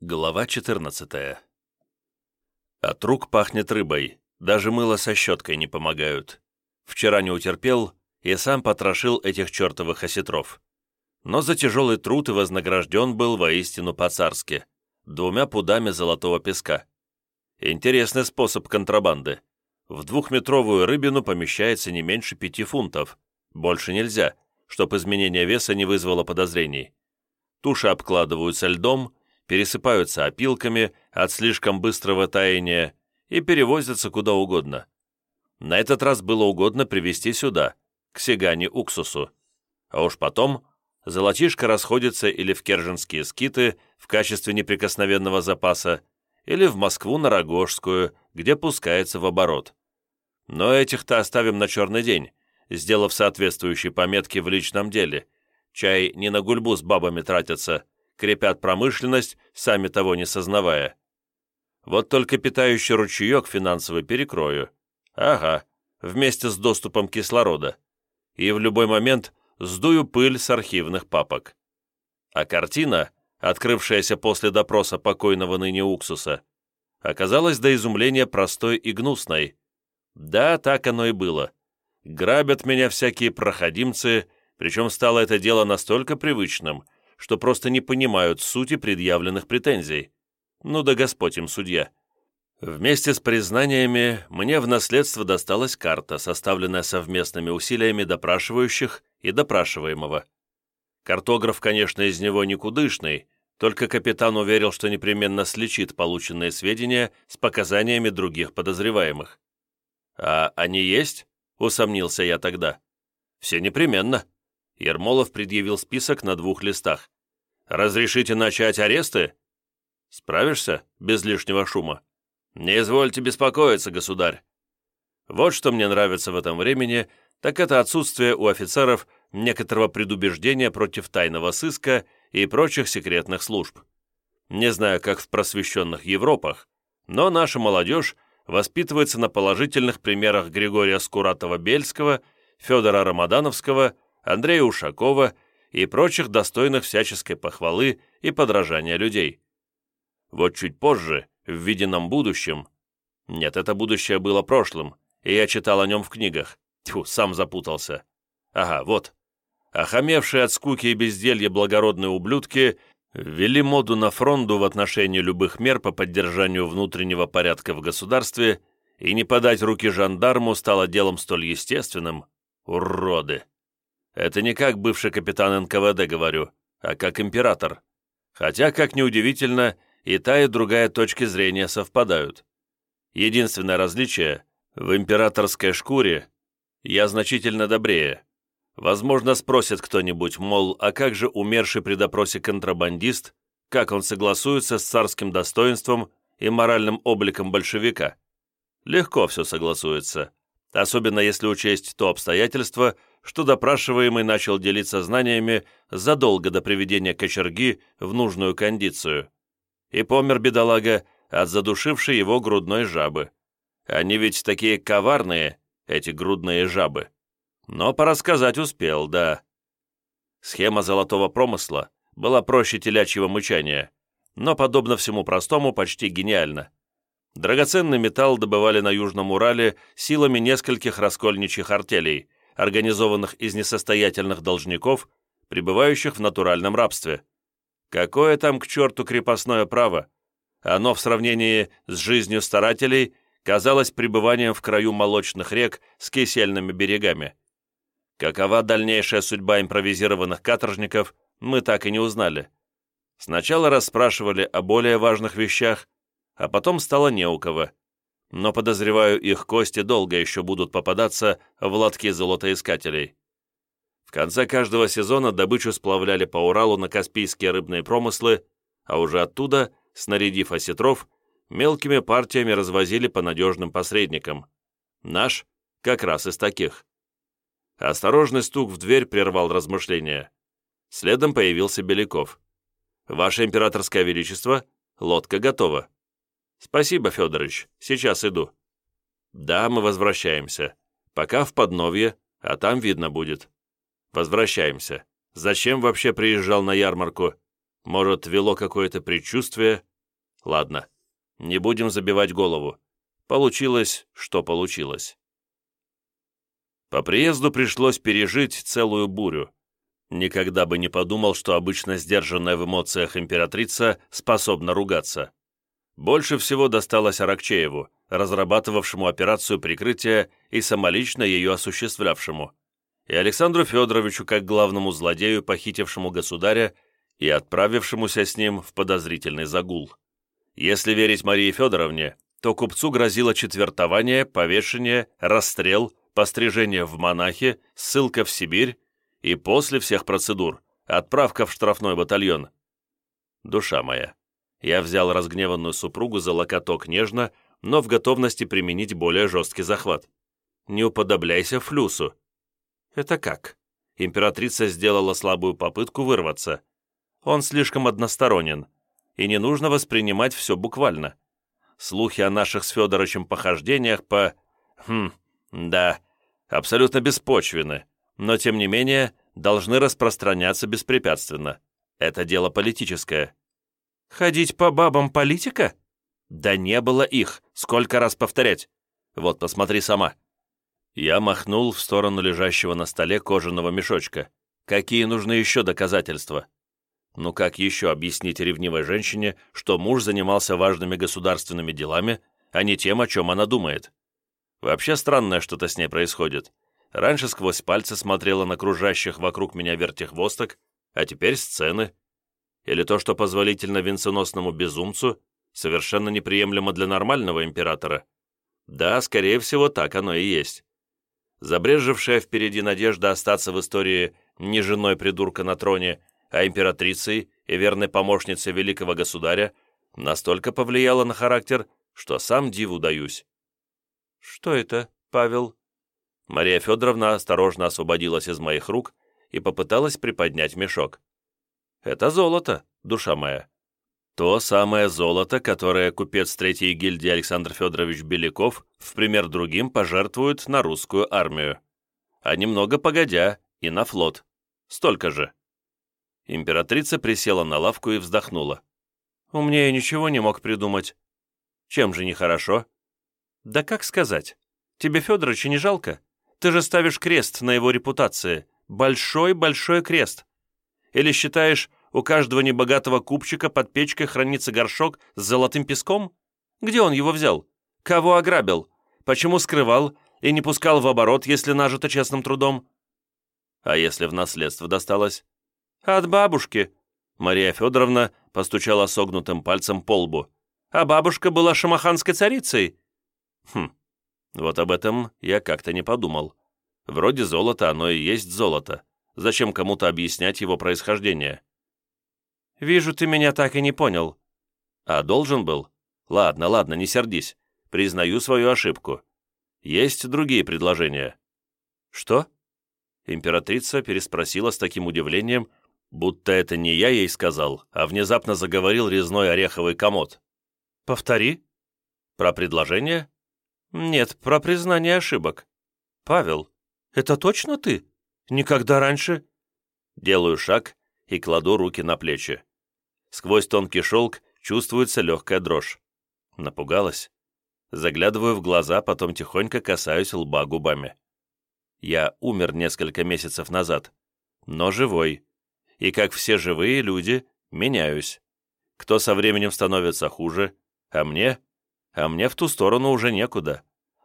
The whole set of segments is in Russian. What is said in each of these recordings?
Глава 14 От рук пахнет рыбой, даже мыло со щеткой не помогают. Вчера не утерпел и сам потрошил этих чертовых осетров. Но за тяжелый труд и вознагражден был воистину по-царски, двумя пудами золотого песка. Интересный способ контрабанды. В двухметровую рыбину помещается не меньше пяти фунтов. Больше нельзя, чтоб изменение веса не вызвало подозрений. Туши обкладываются льдом, пересыпаются опилками от слишком быстрого таяния и перевозятся куда угодно. На этот раз было угодно привезти сюда, к Сигане уксусу. А уж потом золотишко расходится или в керженские скиты в качестве неприкосновенного запаса, или в Москву на Рогожскую, где пускается в оборот. Но этих-то оставим на черный день, сделав соответствующие пометки в личном деле. Чай не на гульбу с бабами тратятся, крепят промышленность, сами того не сознавая. Вот только питающий ручеек финансовый перекрою. Ага, вместе с доступом кислорода. И в любой момент сдую пыль с архивных папок. А картина, открывшаяся после допроса покойного ныне уксуса, оказалась до изумления простой и гнусной. Да, так оно и было. Грабят меня всякие проходимцы, причем стало это дело настолько привычным – что просто не понимают сути предъявленных претензий. Ну да Господь им судья. Вместе с признаниями мне в наследство досталась карта, составленная совместными усилиями допрашивающих и допрашиваемого. Картограф, конечно, из него никудышный, только капитан уверил, что непременно сличит полученные сведения с показаниями других подозреваемых. «А они есть?» — усомнился я тогда. «Все непременно», Ермолов предъявил список на двух листах. «Разрешите начать аресты?» «Справишься без лишнего шума?» «Не извольте беспокоиться, государь». Вот что мне нравится в этом времени, так это отсутствие у офицеров некоторого предубеждения против тайного сыска и прочих секретных служб. Не знаю, как в просвещенных Европах, но наша молодежь воспитывается на положительных примерах Григория Скуратова-Бельского, Федора Рамадановского – Андрея Ушакова и прочих достойных всяческой похвалы и подражания людей. Вот чуть позже, в виденном будущем... Нет, это будущее было прошлым, и я читал о нем в книгах. Тьфу, сам запутался. Ага, вот. Охамевшие от скуки и безделья благородные ублюдки ввели моду на фронду в отношении любых мер по поддержанию внутреннего порядка в государстве, и не подать руки жандарму стало делом столь естественным. Уроды! Это не как бывший капитан НКВД говорю, а как император. Хотя, как неудивительно, и та, и другая точки зрения совпадают. Единственное различие – в императорской шкуре я значительно добрее. Возможно, спросит кто-нибудь, мол, а как же умерший при допросе контрабандист, как он согласуется с царским достоинством и моральным обликом большевика? Легко все согласуется, особенно если учесть то обстоятельство, что допрашиваемый начал делиться знаниями задолго до приведения кочерги в нужную кондицию. И помер бедолага от задушившей его грудной жабы. Они ведь такие коварные, эти грудные жабы. Но порассказать успел, да. Схема золотого промысла была проще телячьего мычания, но, подобно всему простому, почти гениально. Драгоценный металл добывали на Южном Урале силами нескольких раскольничьих артелей – организованных из несостоятельных должников, пребывающих в натуральном рабстве. Какое там к черту крепостное право? Оно в сравнении с жизнью старателей казалось пребыванием в краю молочных рек с кисельными берегами. Какова дальнейшая судьба импровизированных каторжников, мы так и не узнали. Сначала расспрашивали о более важных вещах, а потом стало не у кого но, подозреваю, их кости долго еще будут попадаться в лотки золотоискателей. В конце каждого сезона добычу сплавляли по Уралу на Каспийские рыбные промыслы, а уже оттуда, снарядив осетров, мелкими партиями развозили по надежным посредникам. Наш как раз из таких. Осторожный стук в дверь прервал размышления. Следом появился Беляков. «Ваше императорское величество, лодка готова». «Спасибо, Федорович, сейчас иду». «Да, мы возвращаемся. Пока в подновье, а там видно будет». «Возвращаемся. Зачем вообще приезжал на ярмарку? Может, вело какое-то предчувствие? Ладно, не будем забивать голову. Получилось, что получилось. По приезду пришлось пережить целую бурю. Никогда бы не подумал, что обычно сдержанная в эмоциях императрица способна ругаться. Больше всего досталось Аракчееву, разрабатывавшему операцию прикрытия и самолично ее осуществлявшему, и Александру Федоровичу как главному злодею, похитившему государя и отправившемуся с ним в подозрительный загул. Если верить Марии Федоровне, то купцу грозило четвертование, повешение, расстрел, пострижение в монахи, ссылка в Сибирь и после всех процедур отправка в штрафной батальон. Душа моя, я взял разгневанную супругу за локоток нежно, но в готовности применить более жесткий захват. Не уподобляйся флюсу. Это как? Императрица сделала слабую попытку вырваться. Он слишком односторонен, и не нужно воспринимать все буквально. Слухи о наших с Федоровичем похождениях по... Хм, да, абсолютно беспочвены, но тем не менее должны распространяться беспрепятственно. Это дело политическое. Ходить по бабам политика? Да не было их, сколько раз повторять. Вот, посмотри сама. Я махнул в сторону лежащего на столе кожаного мешочка. Какие нужны еще доказательства? Ну как еще объяснить ревнивой женщине, что муж занимался важными государственными делами, а не тем, о чем она думает? Вообще странное что-то с ней происходит. Раньше сквозь пальцы смотрела на кружащих вокруг меня вертихвосток, а теперь сцены. Или то, что позволительно венценосному безумцу, совершенно неприемлемо для нормального императора. Да, скорее всего, так оно и есть. Забрежевшая впереди надежда остаться в истории не женой придурка на троне, а императрицей и верной помощницей великого государя настолько повлияла на характер, что сам диву даюсь. «Что это, Павел?» Мария Федоровна осторожно освободилась из моих рук и попыталась приподнять мешок. «Это золото, душа моя. То самое золото, которое купец третьей гильдии Александр Федорович Беляков в пример другим пожертвует на русскую армию. А немного погодя и на флот. Столько же». Императрица присела на лавку и вздохнула. «Умнее ничего не мог придумать. Чем же нехорошо?» «Да как сказать? Тебе Федоровича не жалко?» Ты же ставишь крест на его репутации. Большой-большой крест. Или считаешь, у каждого небогатого купчика под печкой хранится горшок с золотым песком? Где он его взял? Кого ограбил? Почему скрывал и не пускал в оборот, если нажито честным трудом? А если в наследство досталось? От бабушки. Мария Федоровна постучала согнутым пальцем по лбу. А бабушка была шамаханской царицей. Хм, вот об этом я как-то не подумал. Вроде золото, оно и есть золото. Зачем кому-то объяснять его происхождение? «Вижу, ты меня так и не понял». «А должен был? Ладно, ладно, не сердись. Признаю свою ошибку. Есть другие предложения». «Что?» Императрица переспросила с таким удивлением, будто это не я ей сказал, а внезапно заговорил резной ореховый комод. «Повтори». «Про предложение?» «Нет, про признание ошибок. Павел, это точно ты? Никогда раньше?» Делаю шаг и кладу руки на плечи. Сквозь тонкий шелк чувствуется легкая дрожь. Напугалась. Заглядываю в глаза, потом тихонько касаюсь лба губами. Я умер несколько месяцев назад, но живой. И как все живые люди, меняюсь. Кто со временем становится хуже, а мне а мне в ту сторону уже некуда.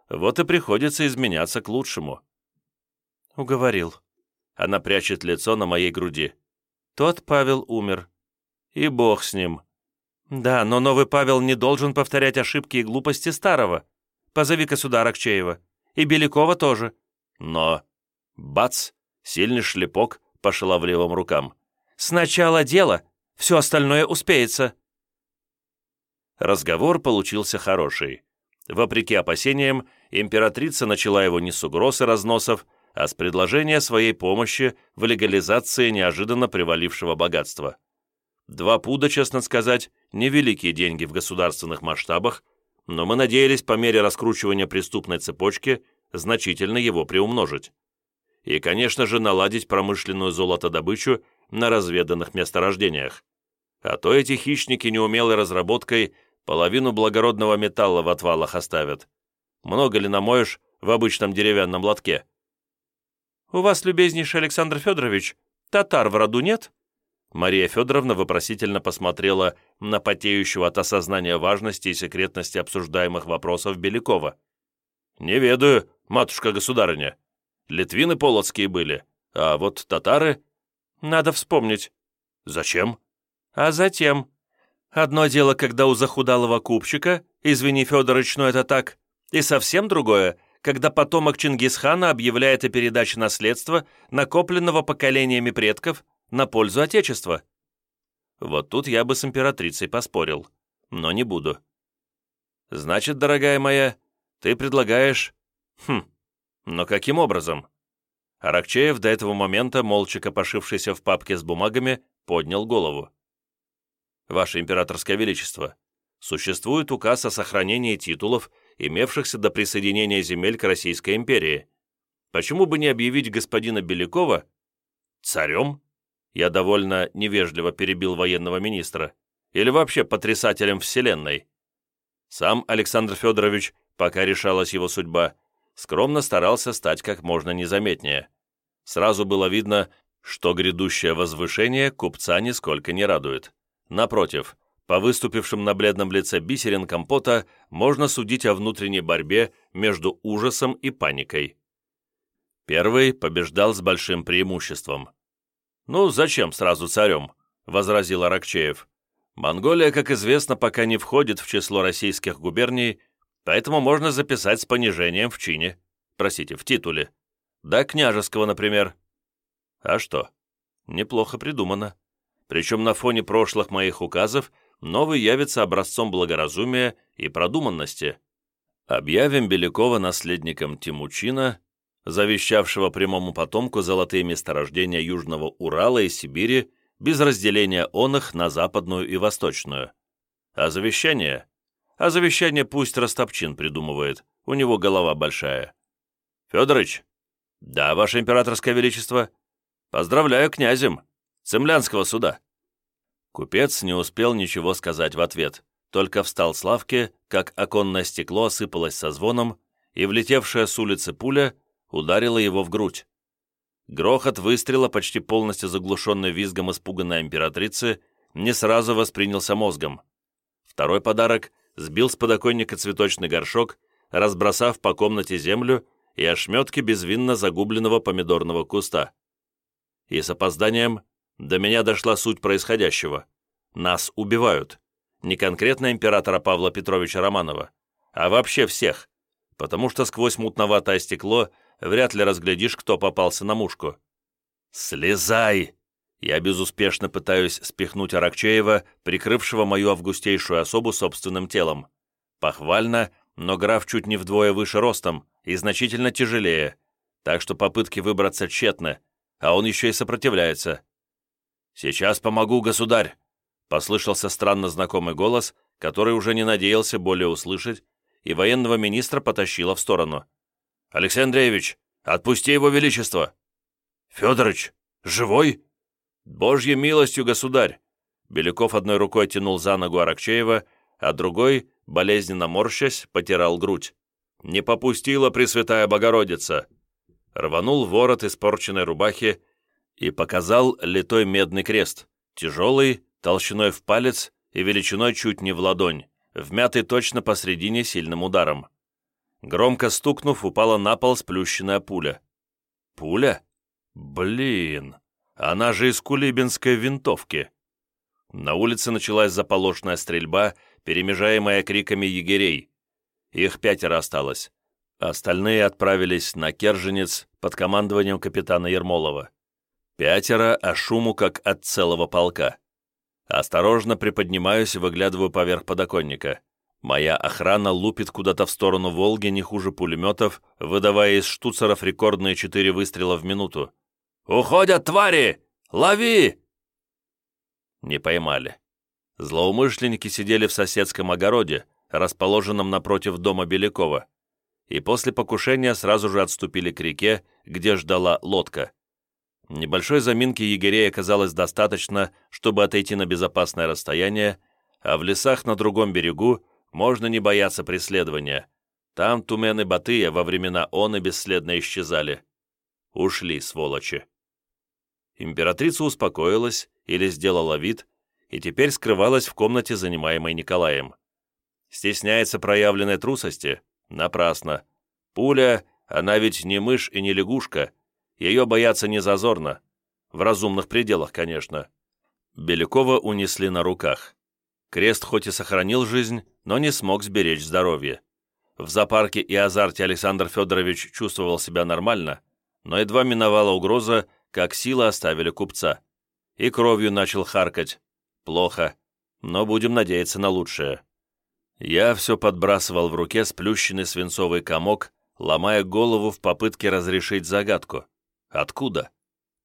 Вот и приходится изменяться к лучшему». «Уговорил». Она прячет лицо на моей груди. «Тот Павел умер. И бог с ним. Да, но новый Павел не должен повторять ошибки и глупости старого. Позови-ка сюда Аракчеева. И Белякова тоже. Но... Бац! Сильный шлепок по шаловливым рукам. «Сначала дело, все остальное успеется». Разговор получился хороший. Вопреки опасениям, императрица начала его не с угроз и разносов, а с предложения своей помощи в легализации неожиданно привалившего богатства. Два пуда, честно сказать, невеликие деньги в государственных масштабах, но мы надеялись по мере раскручивания преступной цепочки значительно его приумножить. И, конечно же, наладить промышленную золотодобычу на разведанных месторождениях. А то эти хищники неумелой разработкой половину благородного металла в отвалах оставят. Много ли намоешь в обычном деревянном лотке? «У вас, любезнейший Александр Федорович, татар в роду нет?» Мария Федоровна вопросительно посмотрела на потеющего от осознания важности и секретности обсуждаемых вопросов Белякова. «Не ведаю, матушка-государыня. Литвины полоцкие были, а вот татары...» «Надо вспомнить». «Зачем?» «А затем. Одно дело, когда у захудалого купчика, извини, Федорович, но это так, и совсем другое, когда потомок Чингисхана объявляет о передаче наследства, накопленного поколениями предков, на пользу Отечества. Вот тут я бы с императрицей поспорил, но не буду. Значит, дорогая моя, ты предлагаешь... Хм, но каким образом? Аракчеев, до этого момента, молча копошившийся в папке с бумагами, поднял голову. «Ваше императорское величество, существует указ о сохранении титулов, имевшихся до присоединения земель к Российской империи. Почему бы не объявить господина Белякова царем я довольно невежливо перебил военного министра. Или вообще потрясателем Вселенной. Сам Александр Федорович, пока решалась его судьба, скромно старался стать как можно незаметнее. Сразу было видно, что грядущее возвышение купца нисколько не радует. Напротив, по выступившим на бледном лице бисерин компота можно судить о внутренней борьбе между ужасом и паникой. Первый побеждал с большим преимуществом. «Ну, зачем сразу царем?» — возразил Аракчеев. «Монголия, как известно, пока не входит в число российских губерний, поэтому можно записать с понижением в чине. Простите, в титуле. Да, княжеского, например». «А что? Неплохо придумано. Причем на фоне прошлых моих указов новый явится образцом благоразумия и продуманности. Объявим Белякова наследником Тимучина завещавшего прямому потомку золотые месторождения Южного Урала и Сибири без разделения он их на западную и восточную. А завещание? А завещание пусть Растопчин придумывает, у него голова большая. Федорович? Да, ваше императорское величество. Поздравляю князем. Цемлянского суда. Купец не успел ничего сказать в ответ, только встал с лавки, как оконное стекло осыпалось со звоном, и влетевшая с улицы пуля ударила его в грудь. Грохот выстрела, почти полностью заглушенный визгом испуганной императрицы, не сразу воспринялся мозгом. Второй подарок сбил с подоконника цветочный горшок, разбросав по комнате землю и ошметки безвинно загубленного помидорного куста. И с опозданием до меня дошла суть происходящего. Нас убивают. Не конкретно императора Павла Петровича Романова, а вообще всех, потому что сквозь мутноватое стекло вряд ли разглядишь, кто попался на мушку. «Слезай!» Я безуспешно пытаюсь спихнуть Аракчеева, прикрывшего мою августейшую особу собственным телом. Похвально, но граф чуть не вдвое выше ростом и значительно тяжелее, так что попытки выбраться тщетны, а он еще и сопротивляется. «Сейчас помогу, государь!» Послышался странно знакомый голос, который уже не надеялся более услышать, и военного министра потащило в сторону. «Алексей Андреевич, отпусти его величество!» «Федорыч, живой?» «Божьей милостью, государь!» Беляков одной рукой тянул за ногу Аракчеева, а другой, болезненно морщась, потирал грудь. «Не попустила Пресвятая Богородица!» Рванул ворот испорченной рубахи и показал литой медный крест, тяжелый, толщиной в палец и величиной чуть не в ладонь, вмятый точно посредине сильным ударом. Громко стукнув, упала на пол сплющенная пуля. Пуля? Блин, она же из кулибинской винтовки. На улице началась заполошная стрельба, перемежаемая криками егерей. Их пятеро осталось. Остальные отправились на Керженец под командованием капитана Ермолова. Пятеро, а шуму как от целого полка. Осторожно приподнимаюсь и выглядываю поверх подоконника. Моя охрана лупит куда-то в сторону Волги не хуже пулеметов, выдавая из штуцеров рекордные четыре выстрела в минуту. «Уходят, твари! Лови!» Не поймали. Злоумышленники сидели в соседском огороде, расположенном напротив дома Белякова, и после покушения сразу же отступили к реке, где ждала лодка. Небольшой заминки егерей оказалось достаточно, чтобы отойти на безопасное расстояние, а в лесах на другом берегу можно не бояться преследования. Там Тумен и Батыя во времена он и бесследно исчезали. Ушли, сволочи. Императрица успокоилась или сделала вид, и теперь скрывалась в комнате, занимаемой Николаем. Стесняется проявленной трусости? Напрасно. Пуля, она ведь не мышь и не лягушка, ее бояться не зазорно. В разумных пределах, конечно. Белякова унесли на руках. Крест хоть и сохранил жизнь, но не смог сберечь здоровье. В зоопарке и азарте Александр Федорович чувствовал себя нормально, но едва миновала угроза, как силы оставили купца. И кровью начал харкать. Плохо, но будем надеяться на лучшее. Я все подбрасывал в руке сплющенный свинцовый комок, ломая голову в попытке разрешить загадку. Откуда?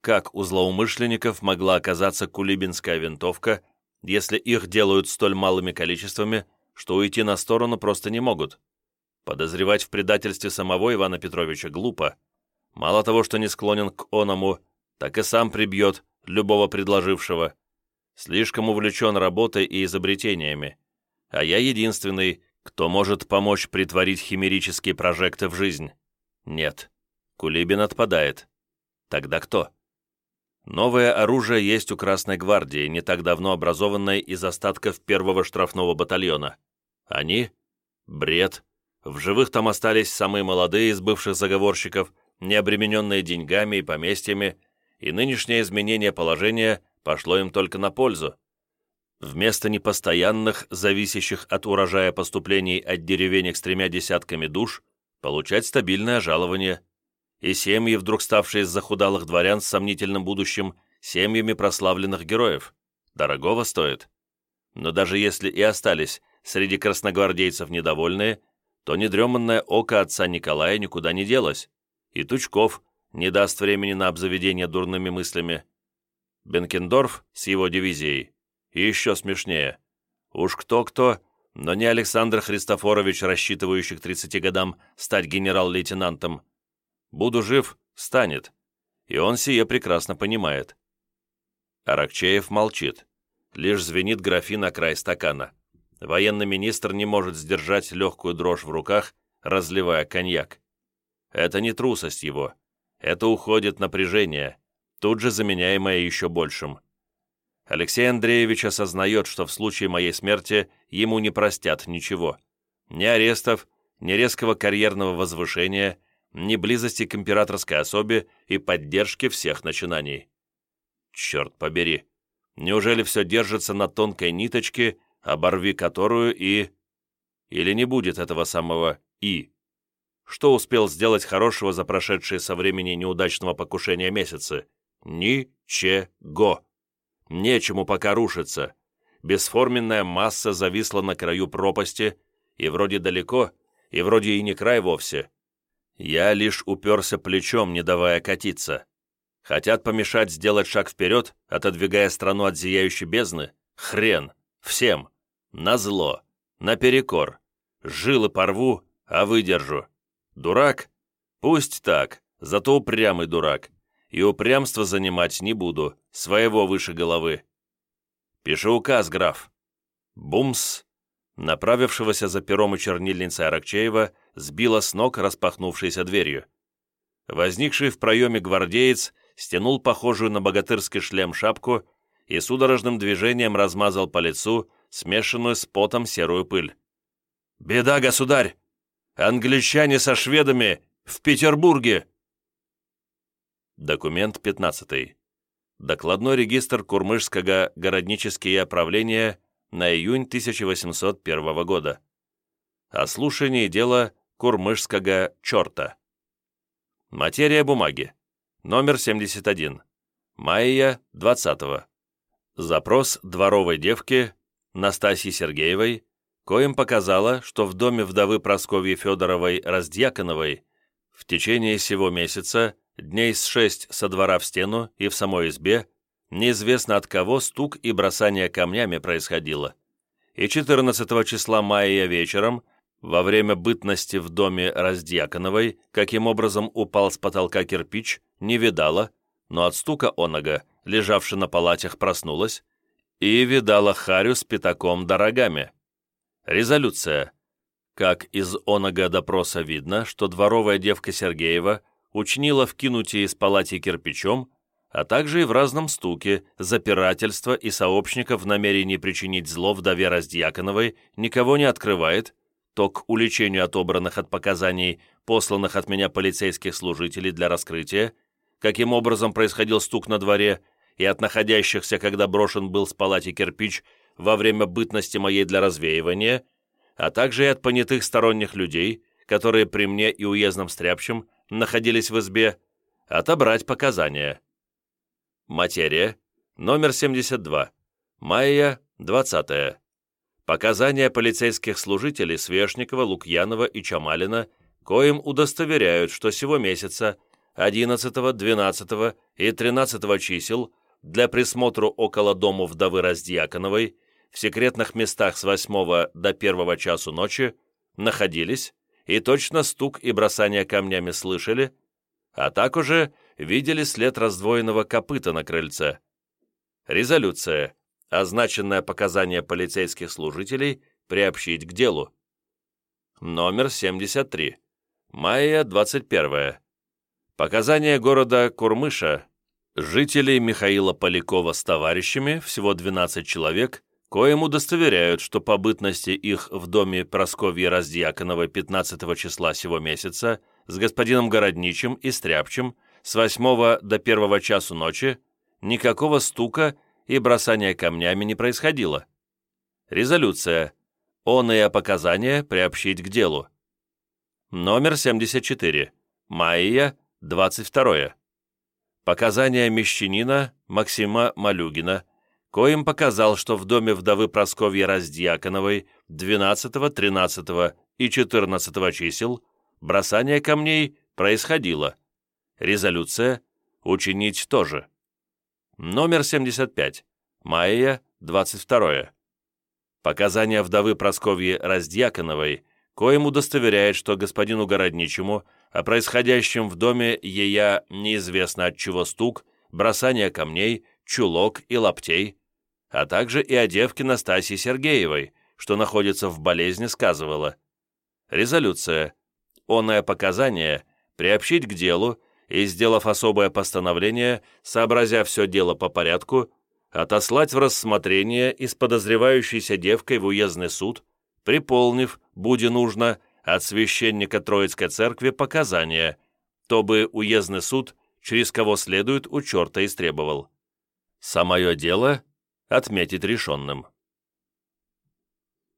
Как у злоумышленников могла оказаться кулибинская винтовка, если их делают столь малыми количествами, что уйти на сторону просто не могут? Подозревать в предательстве самого Ивана Петровича глупо. Мало того, что не склонен к оному, так и сам прибьет любого предложившего. Слишком увлечен работой и изобретениями. А я единственный, кто может помочь притворить химерические прожекты в жизнь. Нет, Кулибин отпадает. Тогда кто? Новое оружие есть у Красной Гвардии, не так давно образованной из остатков первого штрафного батальона. Они? Бред. В живых там остались самые молодые из бывших заговорщиков, не обремененные деньгами и поместьями, и нынешнее изменение положения пошло им только на пользу. Вместо непостоянных, зависящих от урожая поступлений от деревенек с тремя десятками душ, получать стабильное жалование – и семьи, вдруг ставшие из захудалых дворян с сомнительным будущим, семьями прославленных героев. Дорогого стоит. Но даже если и остались среди красногвардейцев недовольные, то недреманное око отца Николая никуда не делось, и Тучков не даст времени на обзаведение дурными мыслями. Бенкендорф с его дивизией, и еще смешнее. Уж кто-кто, но не Александр Христофорович, рассчитывающий к 30 годам стать генерал-лейтенантом, Буду жив, станет. И он сие прекрасно понимает. Аракчеев молчит. Лишь звенит графин на край стакана. Военный министр не может сдержать легкую дрожь в руках, разливая коньяк. Это не трусость его. Это уходит напряжение, тут же заменяемое еще большим. Алексей Андреевич осознает, что в случае моей смерти ему не простят ничего. Ни арестов, ни резкого карьерного возвышения, ни близости к императорской особе и поддержки всех начинаний. Черт побери, неужели все держится на тонкой ниточке, оборви которую и... Или не будет этого самого «и»? Что успел сделать хорошего за прошедшие со времени неудачного покушения месяцы? Ничего. Нечему пока рушиться. Бесформенная масса зависла на краю пропасти, и вроде далеко, и вроде и не край вовсе. Я лишь уперся плечом, не давая катиться. Хотят помешать сделать шаг вперед, отодвигая страну от зияющей бездны? Хрен! Всем! Назло! Наперекор! Жилы порву, а выдержу. Дурак? Пусть так, зато упрямый дурак. И упрямство занимать не буду, своего выше головы. Пиши указ, граф. Бумс! Направившегося за пером и чернильницей Аракчеева сбила с ног распахнувшейся дверью. Возникший в проеме гвардеец стянул похожую на богатырский шлем шапку и судорожным движением размазал по лицу смешанную с потом серую пыль. «Беда, государь! Англичане со шведами в Петербурге!» Документ 15. Докладной регистр Курмышского городнические правления на июнь 1801 года. О слушании дела Курмышского черта. Материя бумаги. Номер 71. Майя 20 -го. Запрос дворовой девки Настасьи Сергеевой, коим показала, что в доме вдовы Прасковьи Федоровой Раздьяконовой в течение сего месяца дней с шесть со двора в стену и в самой избе Неизвестно от кого стук и бросание камнями происходило. И 14 числа мая вечером, во время бытности в доме Раздьяконовой, каким образом упал с потолка кирпич, не видала, но от стука онога, лежавши на палатях, проснулась и видала Харю с пятаком дорогами. Резолюция. Как из онога допроса видно, что дворовая девка Сергеева учинила вкинутие из палати кирпичом, а также и в разном стуке, запирательство и сообщников в намерении причинить зло вдове Раздьяконовой никого не открывает, то к уличению отобранных от показаний, посланных от меня полицейских служителей для раскрытия, каким образом происходил стук на дворе и от находящихся, когда брошен был с палати кирпич во время бытности моей для развеивания, а также и от понятых сторонних людей, которые при мне и уездном стряпчем находились в избе, отобрать показания. Материя. Номер 72. Майя, 20. Показания полицейских служителей Свешникова, Лукьянова и Чамалина, коим удостоверяют, что сего месяца, 11, 12 и 13 чисел, для присмотру около дому вдовы Раздьяконовой в секретных местах с 8 до 1 часу ночи находились и точно стук и бросание камнями слышали, а так уже видели след раздвоенного копыта на крыльце. Резолюция. Означенное показание полицейских служителей приобщить к делу. Номер 73. Майя 21. Показания города Курмыша, жителей Михаила Полякова с товарищами, всего 12 человек, коим удостоверяют, что по бытности их в доме Просковьи Раздьяконовой 15 числа сего месяца с господином Городничим и Стряпчем с 8 до 1 часу ночи никакого стука и бросания камнями не происходило. Резолюция. Оные показания приобщить к делу. Номер 74. Майя, 22. Показания мещанина Максима Малюгина, коим показал, что в доме вдовы Просковьи Раздьяконовой 12, 13 и 14 чисел бросание камней происходило. Резолюция «Учинить тоже». Номер 75. Майя, 22. Показания вдовы Просковьи Раздьяконовой, коим удостоверяет, что господину Городничему о происходящем в доме ея неизвестно от чего стук, бросание камней, чулок и лаптей, а также и о девке Настасьи Сергеевой, что находится в болезни, сказывала. Резолюция. Оное показание приобщить к делу и, сделав особое постановление, сообразя все дело по порядку, отослать в рассмотрение из подозревающейся девкой в уездный суд, приполнив, буди нужно, от священника Троицкой церкви показания, то бы уездный суд, через кого следует, у черта истребовал. Самое дело отметить решенным.